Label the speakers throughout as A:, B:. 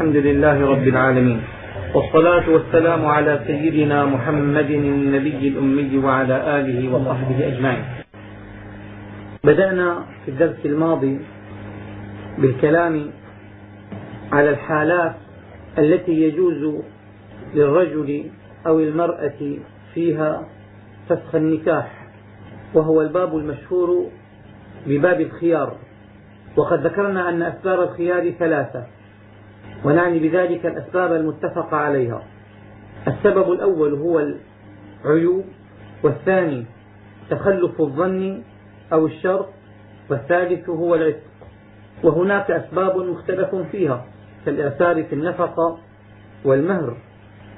A: الحمد لله رب العالمين. والصلاة والسلام على سيدنا محمد النبي الأمي وعلى آله وصحبه أجمعين. بدأنا في الدرس الماضي بالكلام على الحالات التي يجوز للرجل أو المرأة فيها فسخ النكاح وهو الباب المشهور بباب الخيار. وقد ذكرنا أن أسباب الخيار ثلاثة. ونعني بذلك الأسباب المتفق عليها. السبب الأول هو العيوب والثاني تخلف الظن أو الشرط والثالث هو العتق. وهناك أسباب مختلف فيها كالإعسار في النفقة والمهر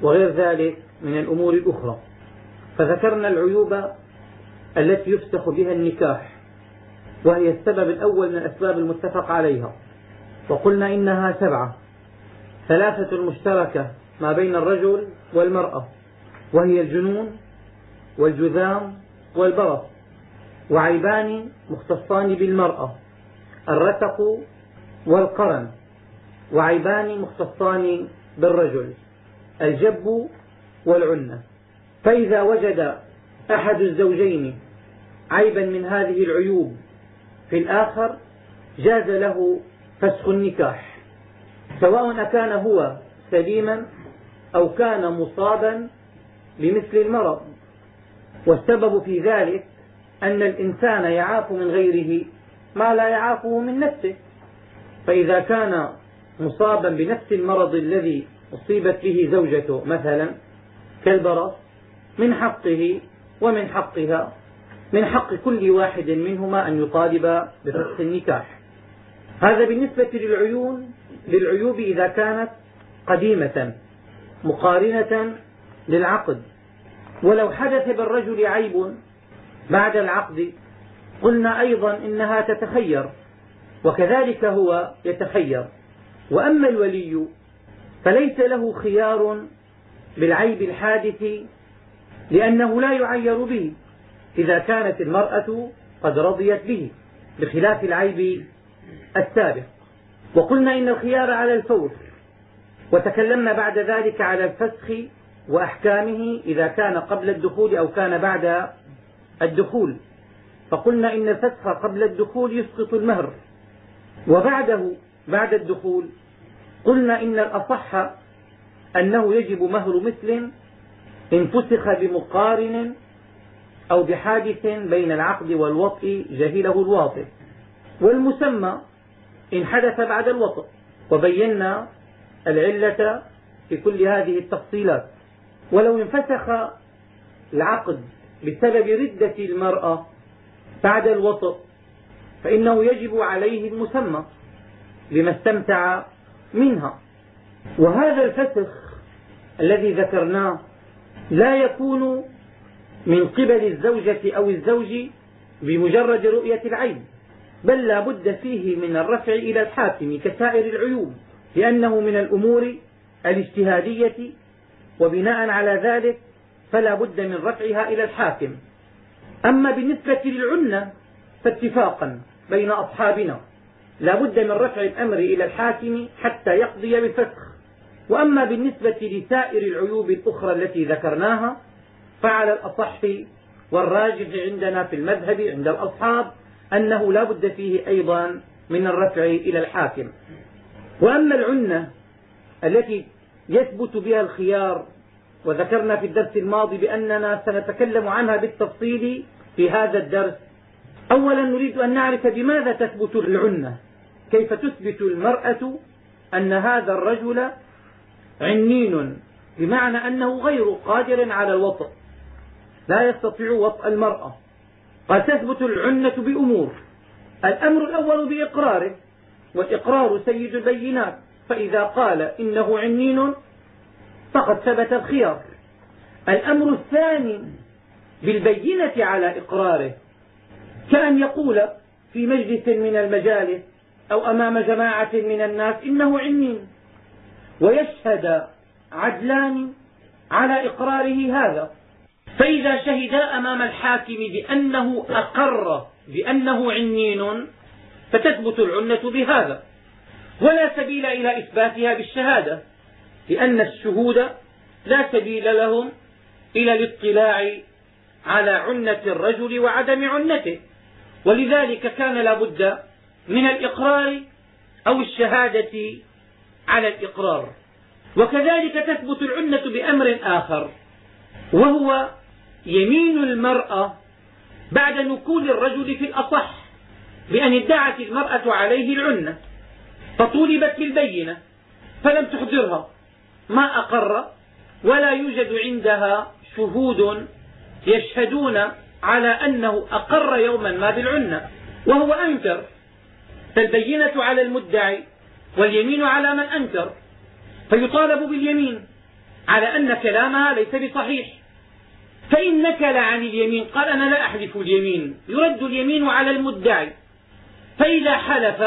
A: وغير ذلك من الأمور الأخرى. فذكرنا العيوب التي يفسخ بها النكاح وهي السبب الأول من الأسباب المتفق عليها. وقلنا إنها سبعة. ثلاثة مشتركة ما بين الرجل والمرأة وهي الجنون والجذام والبرص وعيبان مختصان بالمرأة الرتق والقرن وعيبان مختصان بالرجل الجب والعنة. فإذا وجد أحد الزوجين عيبا من هذه العيوب في الآخر جاز له فسخ النكاح. سواء أكان هو سليما أو كان مصابا بمثل المرض. والسبب في ذلك أن الإنسان يعاف من غيره ما لا يعافه من نفسه. فإذا كان مصابا بنفس المرض الذي أصيبت به زوجته مثلا كالبرص من حقه ومن حقها من حق كل واحد منهما أن يطالب بفسخ النكاح. هذا بالنسبة للعيون للعيوب إذا كانت قديمة مقارنة للعقد. ولو حدث بالرجل عيب بعد العقد قلنا أيضا إنها تتخير وكذلك هو يتخير. وأما الولي فليس له خيار بالعيب الحادث لأنه لا يعير به إذا كانت المرأة قد رضيت به بخلاف العيب السابق. وقلنا إن الخيار على الفور. وتكلمنا بعد ذلك على الفسخ وأحكامه إذا كان قبل الدخول أو كان بعد الدخول. فقلنا إن الفسخ قبل الدخول يسقط المهر. وبعده بعد الدخول قلنا إن الأصح أنه يجب مهر مثل إن فسخ بمقارن أو بحادث بين العقد والوطء جهله الواطئ. والمسمى إن حدث بعد الوطء وبينا العلة في كل هذه التفصيلات. ولو انفسخ العقد بسبب ردة المرأة بعد الوطء فإنه يجب عليه المسمى لما استمتع منها. وهذا الفسخ الذي ذكرناه لا يكون من قبل الزوجة أو الزوج بمجرد رؤية العيب بل لا بد فيه من الرفع إلى الحاكم كسائر العيوب لأنه من الأمور الاجتهادية وبناء على ذلك فلا بد من رفعها إلى الحاكم. أما بالنسبة للعنة فاتفاقا بين أصحابنا. لا بد من رفع الأمر إلى الحاكم حتى يقضي بالفسخ. وأما بالنسبة لسائر العيوب الأخرى التي ذكرناها فعلى الأصح والراجح عندنا في المذهب عند الأصحاب أنه لا بد فيه أيضا من الرفع إلى الحاكم. وأما العنة التي يثبت بها الخيار وذكرنا في الدرس الماضي بأننا سنتكلم عنها بالتفصيل في هذا الدرس. أولا نريد أن نعرف بماذا تثبت العنة؟ كيف تثبت المرأة أن هذا الرجل عنين؟ بمعنى أنه غير قادر على الوطء لا يستطيع وطء المرأة. قد تثبت العنة بأمور. الأمر الأول بإقراره والإقرار سيد البينات. فإذا قال إنه عنين فقد ثبت الخيار. الأمر الثاني بالبينة على إقراره. كأن يقول في مجلس من المجالس أو أمام جماعة من الناس إنه عنين ويشهد عدلان على إقراره هذا. فإذا شهدا أمام الحاكم بأنه أقر بأنه عنين فتثبت العنة بهذا.
B: ولا سبيل إلى إثباتها بالشهادة لأن الشهود لا سبيل لهم إلى الاطلاع على عنة الرجل وعدم عنته. ولذلك كان لا بد من الإقرار أو الشهادة على الإقرار. وكذلك تثبت العنة بأمر آخر وهو يمين المرأة بعد نكول الرجل في الأصح بأن ادعت المرأة عليه العنة فطولبت بالبينة فلم تحضرها. ما أقر ولا يوجد عندها شهود يشهدون على أنه أقر يوما ما بالعنة وهو أنكر. فالبينة على المدعي واليمين على من أنكر. فيطالب باليمين على أن كلامها ليس بصحيح. فإن نكل عن اليمين. قال أنا لا أحلف اليمين. يرد اليمين على المدعي. فإذا حلف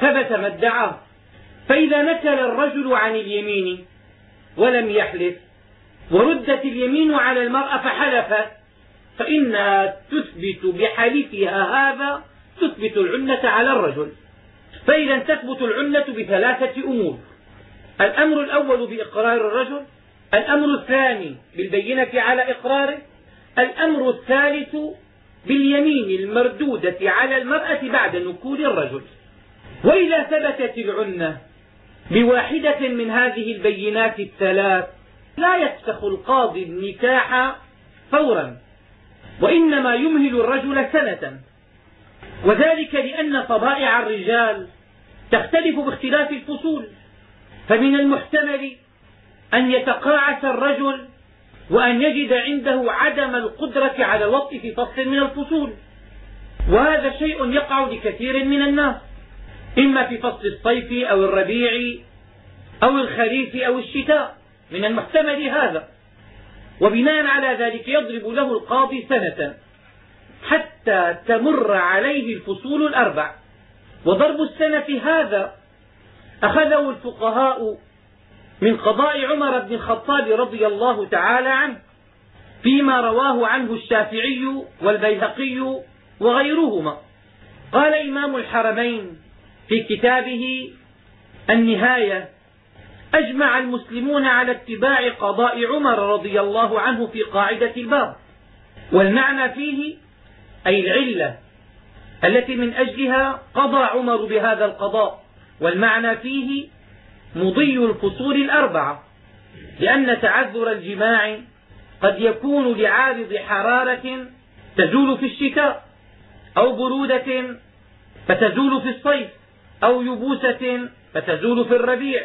B: ثبت ما ادعاه. فإذا نكل الرجل عن اليمين ولم يحلف وردت اليمين على المرأة فحلفت فإنها تثبت بحلفها هذا تثبت العنة على الرجل. فإذا تثبت العنة بثلاثة أمور. الأمر الأول بإقرار الرجل الأمر الثاني بالبينة على إقراره الأمر الثالث باليمين المردودة على المرأة بعد نكول الرجل. وإذا ثبتت العنة بواحدة من هذه البينات الثلاث لا يفسخ القاضي النكاح فورا وإنما يمهل الرجل سنة. وذلك لأن طبائع الرجال تختلف باختلاف الفصول فمن المحتمل أن يتقاعس الرجل وأن يجد عنده عدم القدرة على الوطء في فصل من الفصول. وهذا شيء يقع لكثير من الناس إما في فصل الصيف أو الربيع أو الخريف أو الشتاء من المحتمل هذا. وبناء على ذلك يضرب له القاضي سنة حتى تمر عليه الفصول الأربع. وضرب السنة هذا أخذه الفقهاء من قضاء عمر بن الخطاب رضي الله تعالى عنه فيما رواه عنه الشافعي والبيهقي وغيرهما. قال إمام الحرمين في كتابه النهاية أجمع المسلمون على اتباع قضاء عمر رضي الله عنه في قاعدة الباب. والمعنى فيه أي العلة التي من أجلها قضى عمر بهذا القضاء. والمعنى فيه مضي الفصول الأربعة لأن تعذر الجماع قد يكون لعارض حرارة تزول في الشتاء أو برودة فتزول في الصيف أو يبوسة فتزول في الربيع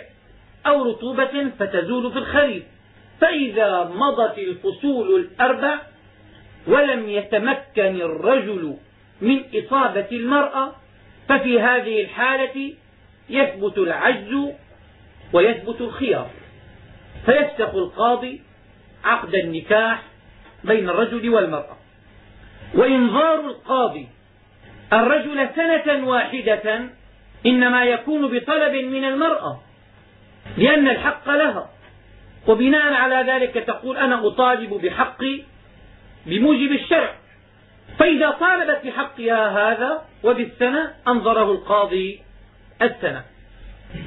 B: أو رطوبة فتزول في الخريف. فإذا مضت الفصول الأربع ولم يتمكن الرجل من إصابة المرأة ففي هذه الحالة يثبت العجز ويثبت الخيار. فيفسخ القاضي عقد النكاح بين الرجل والمرأة. وإنظار القاضي الرجل سنة واحدة إنما يكون بطلب من المرأة لأن الحق لها. وبناء على ذلك تقول أنا أطالب بحقي بموجب الشرع. فإذا طالبت بحقها هذا وبالسنة أنظره القاضي السنة.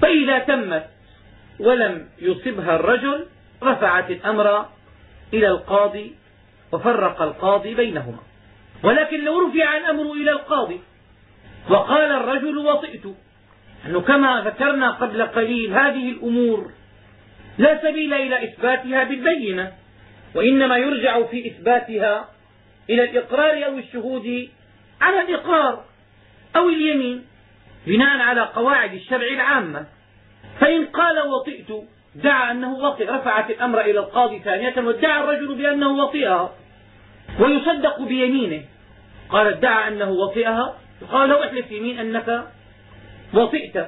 B: فإذا تمت ولم يصبها الرجل رفعت الأمر إلى القاضي وفرق القاضي بينهما. ولكن لو رفع الأمر إلى القاضي وقال الرجل وطئت أنه كما ذكرنا قبل قليل هذه الأمور لا سبيل إلى إثباتها بالبينة وإنما يرجع في إثباتها إلى الإقرار أو الشهود على الإقرار أو اليمين بناء على قواعد الشرع العامة. فإن قال وطئت دعا أنه وطئ رفعت الأمر إلى القاضي ثانية وادعى الرجل بأنه وطئها ويصدق بيمينه. قال ادعى أنه وطئها. قال له احلف يمين أنك وطئت.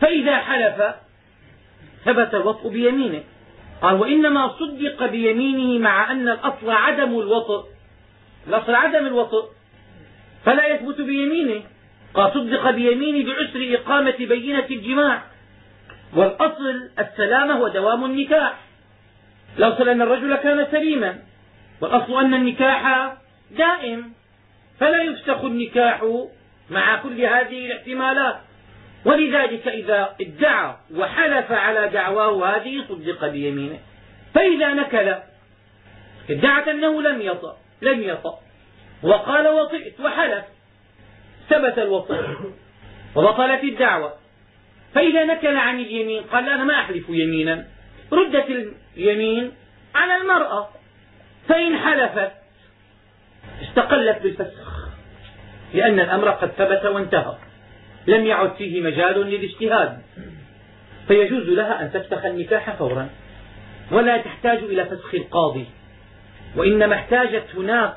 B: فإذا حلف ثبت الوطء بيمينه. قال وإنما صدق بيمينه مع أن الأصل عدم الوطء. الأصل عدم الوطء. فلا يثبت بيمينه. قال صدق بيمينه بعسر إقامة بينة الجماع. والأصل السلامة ودوام النكاح. الأصل أن الرجل كان سليما والأصل أن النكاح دائم فلا يفسخ النكاح مع كل هذه الاحتمالات. ولذلك إذا ادعى وحلف على دعواه هذه صدق بيمينه. فإذا نكل ادعت أنه لم يطأ لم يطأ. وقال وطئت وحلف ثبت الوطء وبطلت الدعوة. فإذا نكل عن اليمين قال أنا ما أحلف يمينا. ردت اليمين على المرأة. فإن حلفت استقلت بالفسخ. لأن الأمر قد ثبت وانتهى. لم يعد فيه مجال للاجتهاد. فيجوز لها أن تفسخ النكاح فورا. ولا تحتاج إلى فسخ القاضي. وإنما احتاجت هناك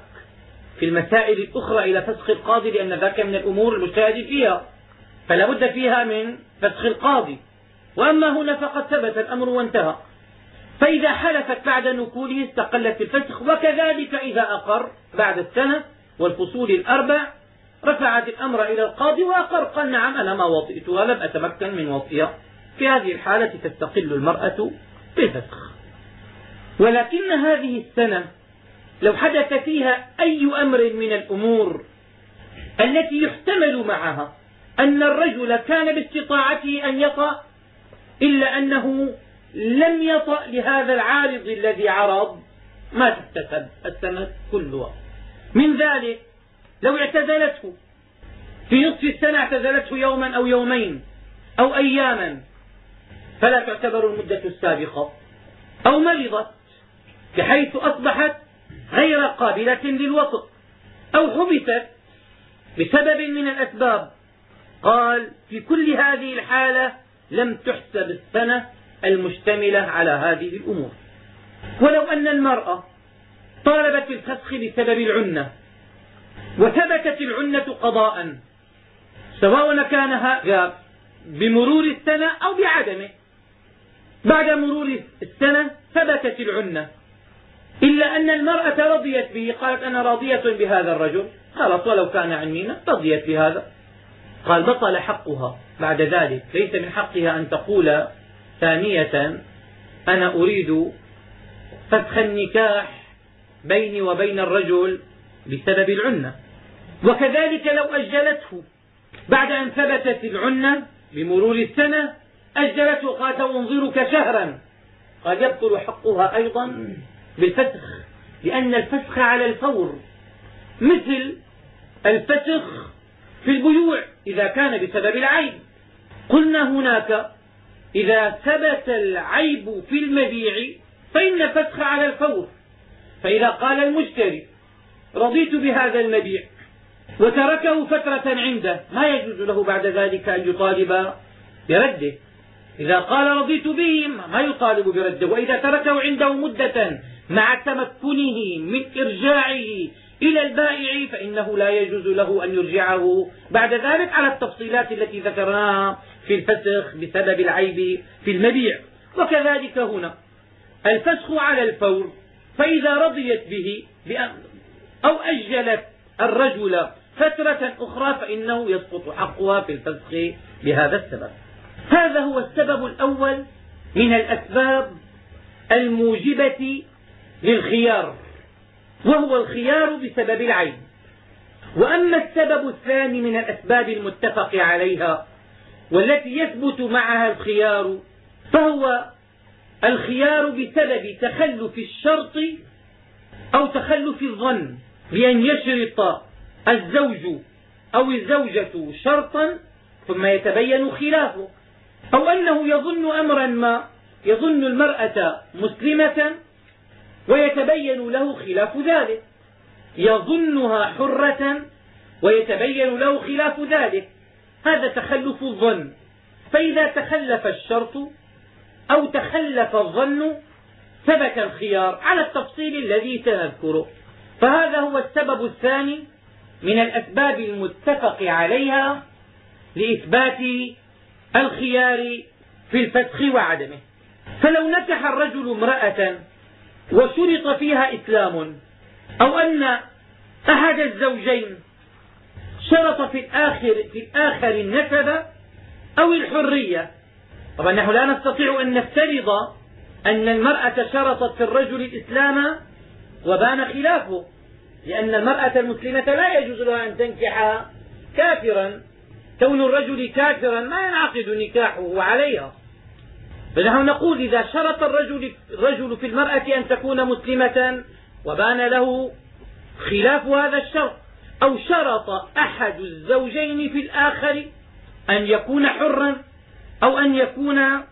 B: في المسائل الأخرى إلى فسخ القاضي لأن ذاك من الأمور المجتهد فيها. فلا بد فيها من فسخ القاضي. وأما هنا فقد ثبت الأمر وانتهى. فإذا حلفت بعد نكوله استقلت الفسخ وكذلك إذا أقر بعد السنة والفصول الأربع رفعت الأمر إلى القاضي وأقر قال نعم أنا ما وطئتها لم أتمكن من وطئها في هذه الحالة تستقل المرأة بالفسخ ولكن هذه السنة لو حدث فيها أي أمر من الأمور التي يحتمل معها أن الرجل كان باستطاعته أن يطأ إلا أنه لم يطأ لهذا العارض الذي عرض ما تحتسب السنة كلها من ذلك لو اعتزلته في نصف السنة اعتزلته يوما أو يومين أو أياما فلا تعتبر المدة السابقة. أو مرضت بحيث أصبحت غير قابلة للوطء أو حبست بسبب من الأسباب قال في كل هذه الحالة لم تحسب السنة المشتملة على هذه الأمور. ولو أن المرأة طالبت الفسخ بسبب العنة وثبتت العنة قضاء سواء كان هذا بمرور السنة أو بعدمه بعد مرور السنة ثبتت العنة. إلا أن المرأة رضيت به قالت أنا راضية بهذا الرجل. خلاص ولو كان عنينا رضيت بهذا. قال بطل حقها بعد ذلك؟ ليس من حقها أن تقول ثانية أنا أريد فسخ النكاح بيني وبين الرجل بسبب العنة. وكذلك لو أجلته بعد أن ثبتت العنة بمرور السنة أجلته قالت أنظرك شهرا. قد يبطل حقها أيضا بالفسخ لأن الفسخ على الفور. مثل الفسخ في البيوع إذا كان بسبب العيب. قلنا هناك إذا ثبت العيب في المبيع فإن الفسخ على الفور فإذا قال المشتري رضيت بهذا المبيع وتركه فترة عنده ما يجوز له بعد ذلك أن يطالب برده. إذا قال رضيت به ما يطالب برده. وإذا تركه عنده مدة مع تمكنه من إرجاعه إلى البائع فإنه لا يجوز له أن يرجعه. بعد ذلك على التفصيلات التي ذكرناها في الفسخ بسبب العيب في المبيع. وكذلك هنا الفسخ على الفور فإذا رضيت به أو أجلت الرجل فترة أخرى فإنه يسقط حقها في الفسخ بهذا السبب. هذا هو السبب الأول من الأسباب الموجبة للخيار. وهو الخيار بسبب العيب وأما السبب الثاني من الأسباب المتفق عليها والتي يثبت معها الخيار فهو الخيار بسبب تخلف الشرط أو تخلف الظن بأن يشرط الزوج أو الزوجة شرطا ثم يتبين خلافه. أو أنه يظن أمرا ما يظن المرأة مسلمة ويتبين له خلاف ذلك. يظنها حرة ويتبين له خلاف ذلك. هذا تخلف الظن. فإذا تخلف الشرط أو تخلف الظن ثبت الخيار على التفصيل الذي سنذكره. فهذا هو السبب الثاني من الأسباب المتفق عليها لإثبات الخيار في الفسخ وعدمه. فلو نكح الرجل امرأة وشرط فيها إسلام. أو أن أحد الزوجين شرط في الآخر, في الآخر النسب أو الحرية. طبعا نحن لا نستطيع أن نفترض أن المرأة شرطت في الرجل الإسلام وبان خلافه لأن المرأة المسلمة لا يجوز لها أن تنكح كافرا. كون الرجل كافرا ما ينعقد نكاحه عليها. فنحن نقول إذا شرط الرجل, الرجل في المرأة أن تكون مسلمة وبان له خلاف هذا الشرط أو شرط أحد الزوجين في الآخر أن يكون حرا أو أن يكون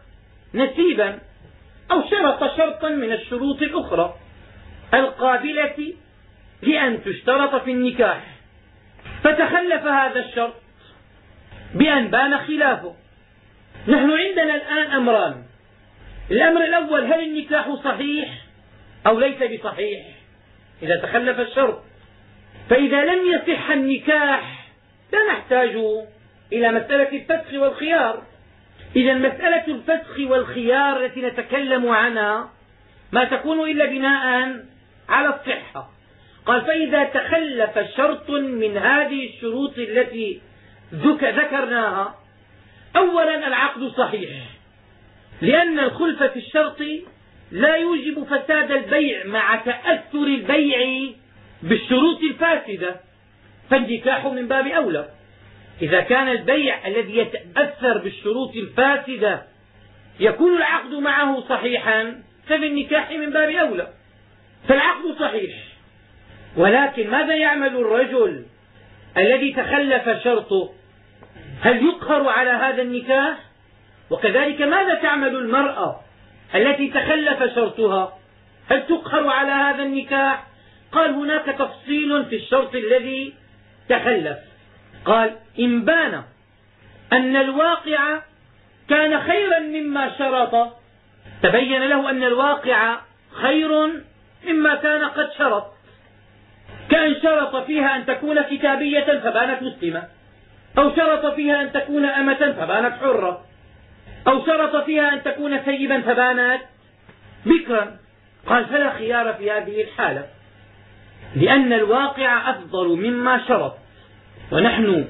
B: نسيبا أو شرط شرطا من الشروط الأخرى. القابلة لأن تشترط في النكاح. فتخلف هذا الشرط بأن بان خلافه. نحن عندنا الآن أمران. الأمر الأول هل النكاح صحيح أو ليس بصحيح؟ إذا تخلف الشرط. فإذا لم يصح النكاح لا نحتاج إلى مسألة الفسخ والخيار. إذا مسألة الفسخ والخيار التي نتكلم عنها ما تكون إلا بناء على الصحة. قال فإذا تخلف شرط من هذه الشروط التي ذكرناها أولا العقد صحيح لأن الخلف في الشرط لا يوجب فساد البيع مع تأثر البيع بالشروط الفاسدة فالنكاح من باب أولى. إذا كان البيع الذي يتأثر بالشروط الفاسدة يكون العقد معه صحيحا ففي النكاح من باب أولى. فالعقد صحيح ولكن ماذا يعمل الرجل الذي تخلف شرطه؟ هل يقهر على هذا النكاح؟ وكذلك ماذا تعمل المرأة التي تخلف شرطها؟ هل تقهر على هذا النكاح؟ قال هناك تفصيل في الشرط الذي تخلف. قال إن بان أن الواقع كان خيرا مما شرط تبين له أن الواقع خير مما كان قد شرط. كأن شرط فيها أن تكون كتابية فبانت مسلمة. أو شرط فيها أن تكون أمة فبانت حرة. أو شرط فيها أن تكون سيبا فبانت بكرا. قال فلا خيار في هذه الحالة. لأن الواقع أفضل مما شرط. ونحن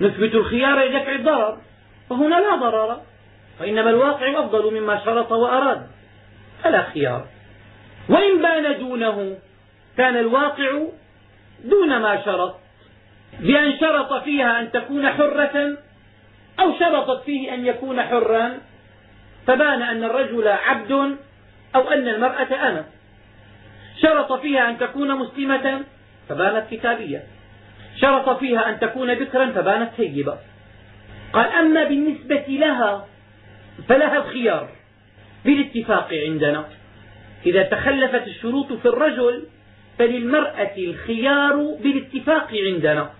B: نثبت الخيار لدفع الضرر وهنا لا ضرر. وإنما الواقع أفضل مما شرط وأراد. فلا خيار. وإن بان دونه كان الواقع دون ما شرط. بأن شرط فيها أن تكون حرة أو شرطت فيه أن يكون حرا فبان أن الرجل عبد أو أن المرأة أنا شرط فيها أن تكون مسلمة فبانت كتابية. شرط فيها أن تكون بكرا فبانت سيبة. قال أما بالنسبة لها فلها الخيار بالاتفاق عندنا. إذا تخلفت الشروط في الرجل فللمرأة الخيار بالاتفاق عندنا.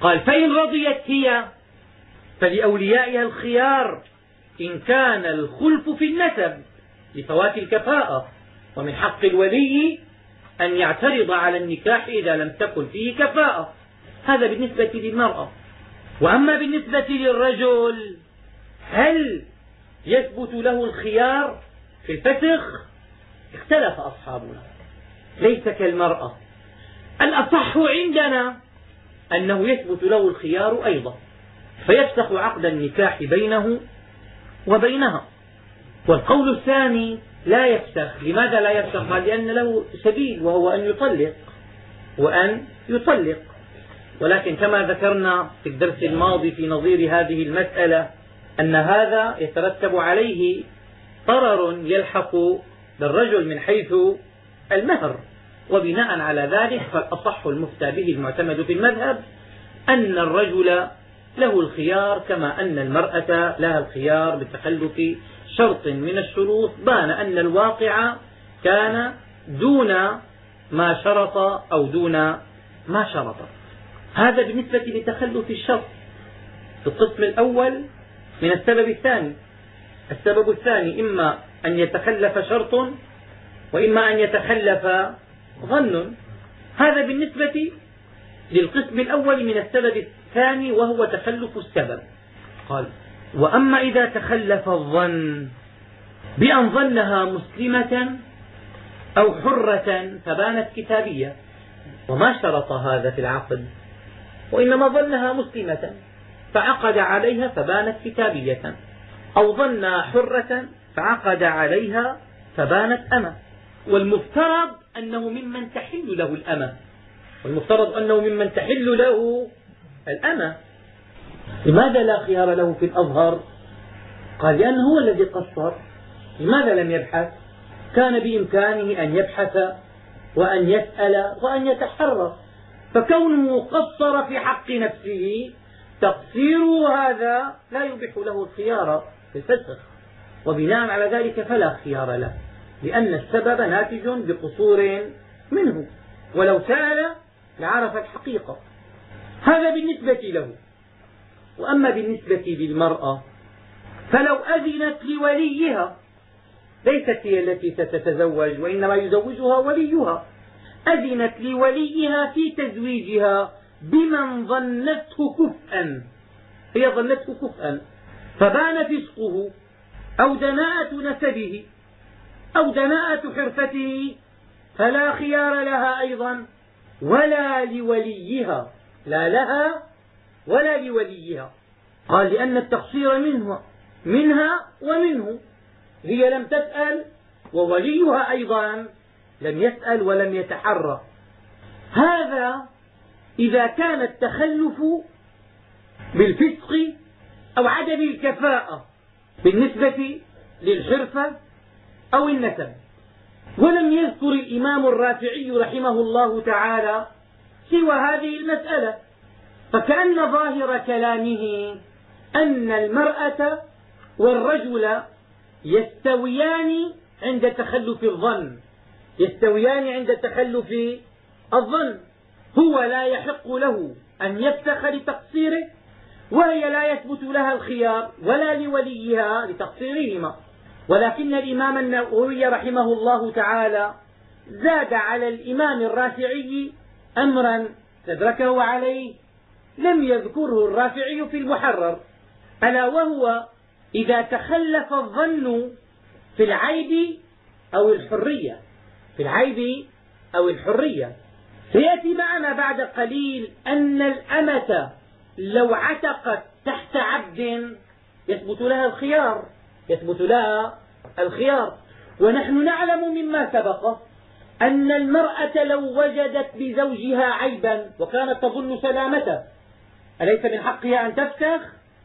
B: قال فإن رضيت هي فلأوليائها الخيار إن كان الخلف في النسب لفوات الكفاءة ومن حق الولي أن يعترض على النكاح إذا لم تكن فيه كفاءة. هذا بالنسبة للمرأة. وأما بالنسبة للرجل هل يثبت له الخيار في الفسخ؟ اختلف أصحابنا. ليس كالمرأة. الأصح عندنا أنه يثبت له الخيار أيضا فيفسخ عقد النكاح بينه وبينها. والقول الثاني لا يفسخ لماذا لا يفسخ قال لأن له سبيل وهو أن يطلق وأن يطلق. ولكن كما ذكرنا في الدرس الماضي في نظير هذه المسألة أن هذا يترتب عليه ضرر يلحق بالرجل من حيث المهر. وبناء على ذلك فالأصح المفتى به المعتمد في المذهب أن الرجل له الخيار كما أن المرأة لها الخيار بتخلف شرط من الشروط بان أن الواقع كان دون ما شرط أو دون ما شرط. هذا بالنسبة لتخلف الشرط. في القسم الأول من السبب الثاني. السبب الثاني إما أن يتخلف شرط وإما أن يتخلف ظن. هذا بالنسبة للقسم الأول من السبب الثاني وهو تخلف السبب. قال وأما إذا تخلف الظن بأن ظنها مسلمة أو حرة فبانت كتابية. وما شرط هذا في العقد وإنما ظنها مسلمة. فعقد عليها فبانت كتابية. أو ظنها حرة فعقد عليها فبانت أمة. والمفترض أنه ممن تحل له الأمة. والمفترض أنه ممن تحل له الأمة. لماذا لا خيار له في الأظهر؟ قال لأنه هو الذي قصر. لماذا لم يبحث؟ كان بإمكانه أن يبحث وأن يسأل وأن يتحرى فكونه قصر في حق نفسه تقصيره هذا لا يبيح له الخيار في الفسخ. وبناء على ذلك فلا خيار له. لأن السبب ناتج بقصور منه. ولو سأل لعرف الحقيقة هذا بالنسبة له. وأما بالنسبة للمرأة فلو أذنت لوليها ليست هي التي ستتزوج وإنما يزوجها وليها. أذنت لوليها في تزويجها بمن ظنته كفءا. هي ظنته كفءا. فبان فسقه أو دناءة نسبه. أو دناءة حرفته فلا خيار لها أيضا ولا لوليها لا لها ولا لوليها. قال لأن التقصير منها منها ومنه. هي لم تسأل ووليها أيضا لم يسأل ولم يتحرى. هذا إذا كان التخلف بالفسق أو عدم الكفاءة بالنسبة للحرفة أو النسب. ولم يذكر الإمام الرافعي رحمه الله تعالى سوى هذه المسألة. فكأن ظاهر كلامه أن المرأة والرجل يستويان عند تخلف الظن. يستويان عند تخلف الظن. هو لا يحق له أن يفسخ لتقصيره وهي لا يثبت لها الخيار ولا لوليها لتقصيرهما. ولكن الإمام النووي رحمه الله تعالى زاد على الإمام الرافعي أمرا تدركه عليه لم يذكره الرافعي في المحرر ألا وهو إذا تخلف الظن في العيب أو الحرية في العيب أو الحرية. سيأتي معنا بعد قليل أن الأمة لو عتقت تحت عبد يثبت لها الخيار. يثبت لها الخيار. ونحن نعلم مما سبق أن المرأة لو وجدت بزوجها عيبا وكانت تظن سلامته أليس من حقها أن تفسخ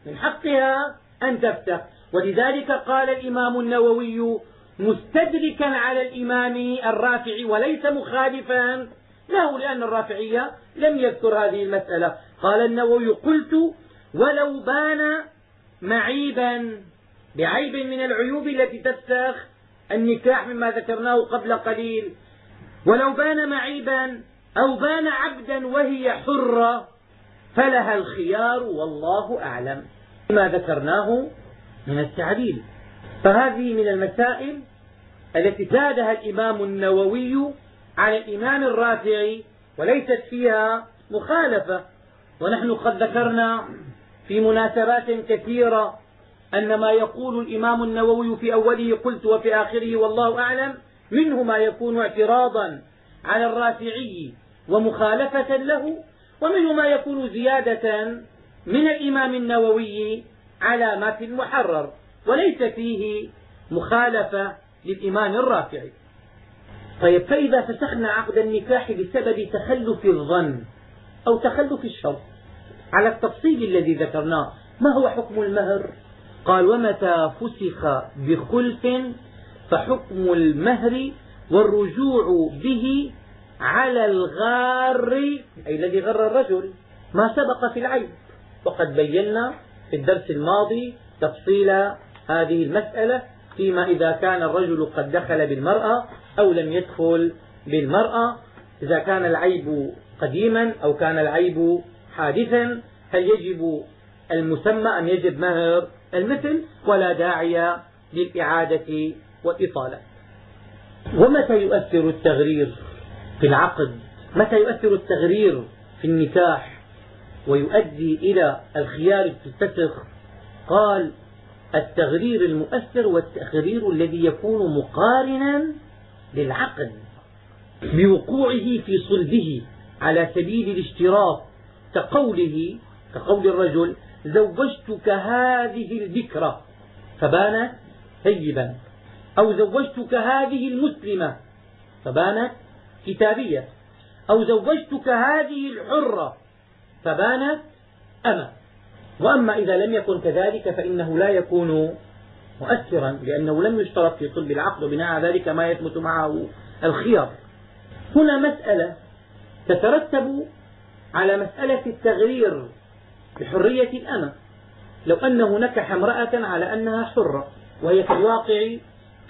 B: من حقها أن تفسخ ولذلك قال الإمام النووي مستدركا على الإمام الرافعي وليس مخالفا له لأن الرافعية لم يذكر هذه المسألة. قال النووي قلت ولو بان معيبا بعيب من العيوب التي تفسخ النكاح مما ذكرناه قبل قليل. ولو بان معيبا أو بان عبدا وهي حرة فلها الخيار والله أعلم ما ذكرناه من التعليل فهذه من المسائل التي زادها الإمام النووي على الإمام الرافعي وليست فيها مخالفة. ونحن قد ذكرنا في مناسبات كثيرة أن ما يقول الإمام النووي في أوله قلت وفي آخره والله أعلم منه ما يكون اعتراضا على الرافعي ومخالفة له ومنه ما يكون زيادة من الإمام النووي على ما في المحرر وليس فيه مخالفة للإمام الرافعي. طيب فإذا فسخنا عقد النكاح بسبب تخلف الظن أو تخلف الشرط على التفصيل الذي ذكرناه ما هو حكم المهر؟ قال ومتى فسخ بخلف فحكم المهر والرجوع به على الغار أي الذي غر الرجل ما سبق في العيب. وقد بينا في الدرس الماضي تفصيل هذه المسألة فيما إذا كان الرجل قد دخل بالمرأة أو لم يدخل بالمرأة. إذا كان العيب قديما أو كان العيب حادثا هل يجب المسمى أم يجب مهر المثل ولا داعي للإعادة والإطالة. ومتى يؤثر التغرير في العقد؟ متى يؤثر التغرير في النكاح؟ ويؤدي إلى الخيار في الفسخ قال التغرير المؤثر والتغرير الذي يكون مقارنا للعقد بوقوعه في صلبه على سبيل الاشتراط كقوله كقول الرجل زوجتك هذه البكرة فبانت ثيبا. أو زوجتك هذه المسلمة فبانت كتابية. أو زوجتك هذه الحرة فبانت أمة. وأما إذا لم يكن كذلك فإنه لا يكون مؤثرا لأنه لم يشترط في طب العقد وبناء على ذلك ما يثبت معه الخيار. هنا مسألة تترتب على مسألة التغرير بحرية الأمة. لو أنه نكح امرأة على أنها حرة وهي في الواقع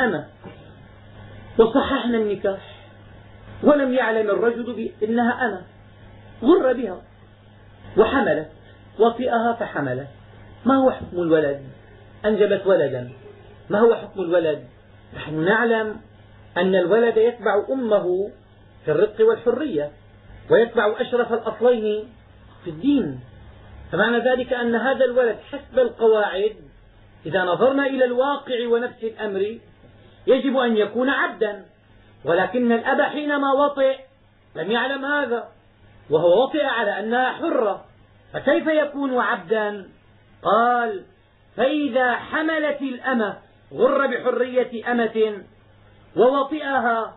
B: أمة. وصححنا النكاح. ولم يعلم الرجل بأنها أمة. غر بها. وحملت. وطئها فحملت. ما هو حكم الولد؟ أنجبت ولدا. ما هو حكم الولد؟ نحن نعلم أن الولد يتبع أمه في الرق والحرية ويتبع أشرف الأصلين في الدين. فمعنى ذلك أن هذا الولد حسب القواعد إذا نظرنا إلى الواقع ونفس الأمر يجب أن يكون عبدا. ولكن الأب حينما وطئ لم يعلم هذا وهو وطئ على أنها حرة. فكيف يكون عبدا؟ قال فإذا حملت الأمة غر بحرية أمة ووطئها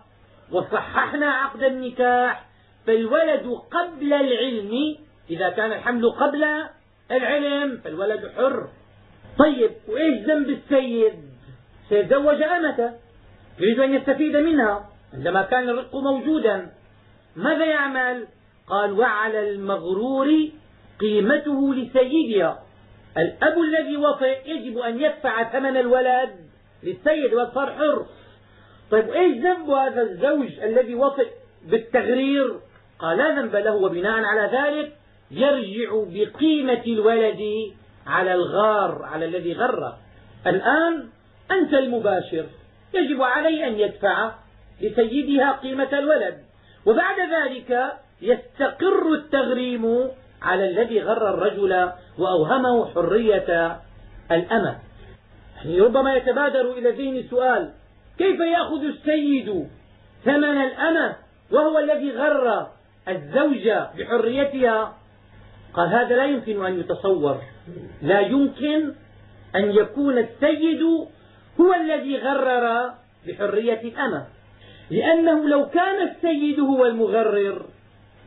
B: وصححنا عقد النكاح فالولد قبل العلم إذا كان الحمل قبل العلم فالولد حر. طيب وإيش ذنب السيد؟ سيتزوج أمته. يريد أن يستفيد منها. عندما كان الرق موجودا ماذا يعمل؟ قال وعلى المغرور قيمته لسيدها. الأب الذي وطئ يجب أن يدفع ثمن الولد للسيد وصار حر. طيب إيش ذنب هذا الزوج الذي وطئ بالتغرير؟ قال لا ذنب له وبناء على ذلك يرجع بقيمة الولد على الغار على الذي غره الآن أنت المباشر يجب عليه أن يدفع لسيدها قيمة الولد. وبعد ذلك يستقر التغريم على الذي غر الرجل وأوهمه حرية الأمة. يعني ربما يتبادر إلى ذهن سؤال كيف يأخذ السيد ثمن الأمة وهو الذي غر الزوجة بحريتها؟ قال هذا لا يمكن أن يتصور. لا يمكن أن يكون السيد هو الذي غرر بحرية الأمة. لأنه لو كان السيد هو المغرر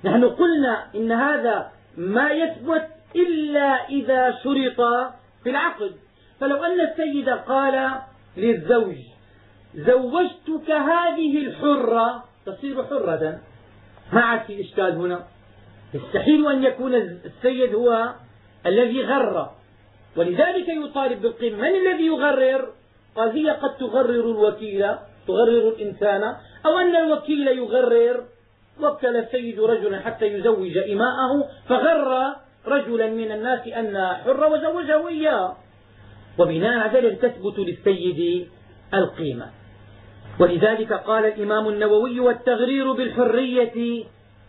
B: نحن قلنا إن هذا ما يثبت إلا إذا شرط في العقد. فلو أن السيد قال للزوج زوجتك هذه الحرة تصير حرة. ما عاد في إشكال هنا؟ يستحيل أن يكون السيد هو الذي غر. ولذلك يطالب بالقيمة من الذي يغرر؟ قال هي قد تغرر الوكيل تغرر الإنسان. أو أن الوكيل يغرر. وكل السيد رجلا حتى يزوج إماءه فغر رجلا من الناس أن حر وزوجه إياه. وبناء على ذلك تثبت للسيد القيمة. ولذلك قال الإمام النووي والتغرير بالحرية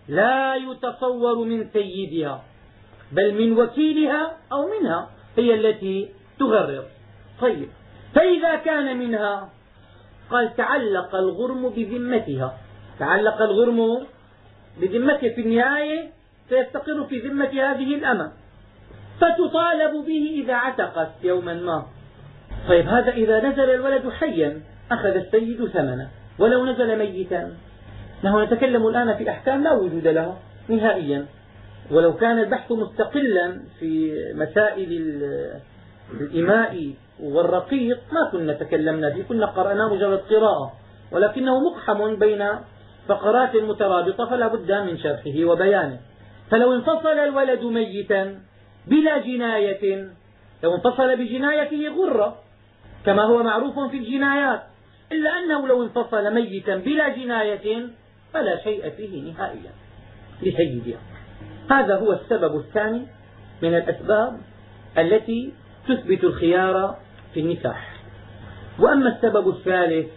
B: لا يتصور من سيدها بل من وكيلها أو منها هي التي تغرر. طيب فإذا كان منها قال تعلق الغرم بذمتها. تعلق الغرم بذمته في النهاية سيستقر في ذمة هذه الأمة. فتطالب به إذا عتقت يوما ما. طيب هذا إذا نزل الولد حيا أخذ السيد ثمنه. ولو نزل ميتا. نحن نتكلم الآن في أحكام لا وجود لها نهائيا. ولو كان البحث مستقلا في مسائل الإماء والرقيق ما كنا تكلمنا فيه. كنا قرأناه مجرد قراءة. ولكنه مقحم بين فقرات مترابطة فلا بد من شرحه وبيانه. فلو انفصل الولد ميتا بلا جناية لو انفصل بجنايته غرة كما هو معروف في الجنايات. إلا أنه لو انفصل ميتا بلا جناية فلا شيء فيه نهائيا لسيدها. هذا هو السبب الثاني من الأسباب التي تثبت الخيار في النكاح. وأما السبب الثالث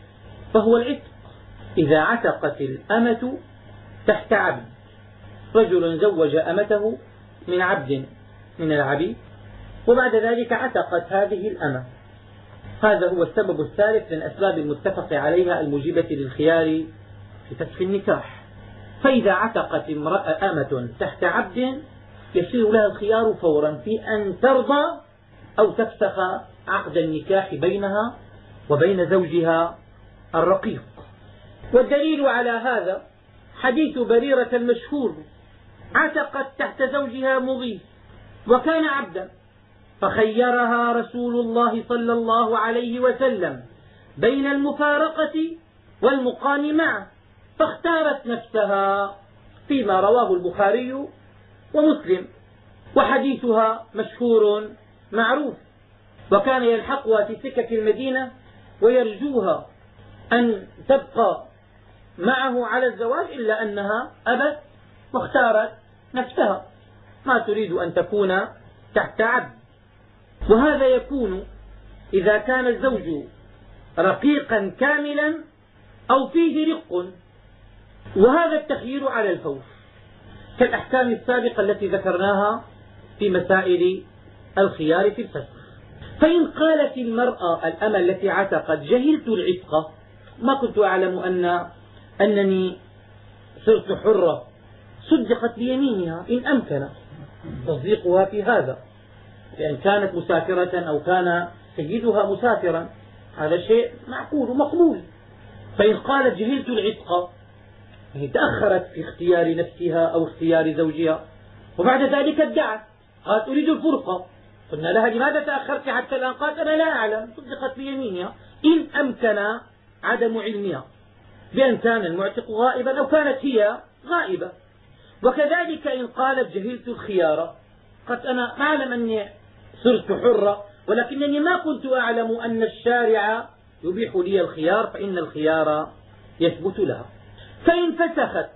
B: فهو العتق. إذا عتقت الأمة تحت عبد. رجل زوج أمته من عبد من العبيد. وبعد ذلك عتقت هذه الأمة. هذا هو السبب الثالث من الأسباب المتفق عليها الموجبة للخيار فسخ النكاح. فإذا عتقت امرأة أمة تحت عبد يصير لها الخيار فورا في أن ترضى أو تفسخ عقد النكاح بينها وبين زوجها الرقيق. والدليل على هذا حديث بريرة المشهور عتقت تحت زوجها مضيف وكان عبدا فخيرها رسول الله صلى الله عليه وسلم بين المفارقة والمقام معه. فاختارت نفسها فيما رواه البخاري ومسلم وحديثها مشهور معروف وكان يلحقها في سكك المدينة ويرجوها أن تبقى معه على الزواج إلا أنها أبت واختارت نفسها. ما تريد أن تكون تحت عبد. وهذا يكون إذا كان الزوج رقيقا كاملا أو فيه رق. وهذا التخيير على الفور كالأحكام السابقة التي ذكرناها في مسائل الخيار في الفسخ. فإن قالت المرأة الأمة التي عتقت جهلت العتق ما كنت أعلم أن أنني صرت حرة. صدقت بيمينها إن أمكن. تصديقها في هذا. لأن كانت مسافرة أو كان سيدها مسافرا هذا شيء معقول ومقبول. فإن قالت جهلت العتق هي تأخرت في اختيار نفسها أو اختيار زوجها. وبعد ذلك ادعت قالت أريد الفرقة. قلنا لها لماذا تأخرت حتى الآن؟ قالت أنا لا أعلم صدقت بيمينها. إن أمكن عدم علمها بأن كان المعتق غائبا أو كانت هي غائبة. وكذلك إن قالت جهلت الخيار. قد أنا أعلم أني صرت حرة ولكنني ما كنت أعلم أن الشارع يبيح لي الخيار فإن الخيار يثبت لها. فإن فسخت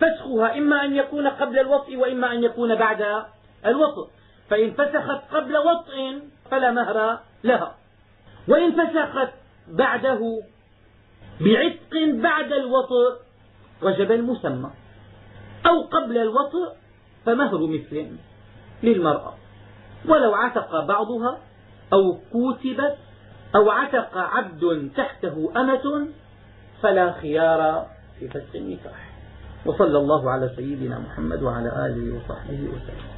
B: فسخها إما أن يكون قبل الوطء وإما أن يكون بعد الوطء. فإن فسخت قبل وطء فلا مهر لها. وإن فسخت بعده بعتق بعد الوطء وجب المسمى. أو قبل الوطء فمهر مثل للمرأة. ولو عتق بعضها أو كوتبت أو عتق عبد تحته أمة فلا خيار فسخ النكاح. وصلى الله على سيدنا محمد وعلى آله وصحبه وسلم.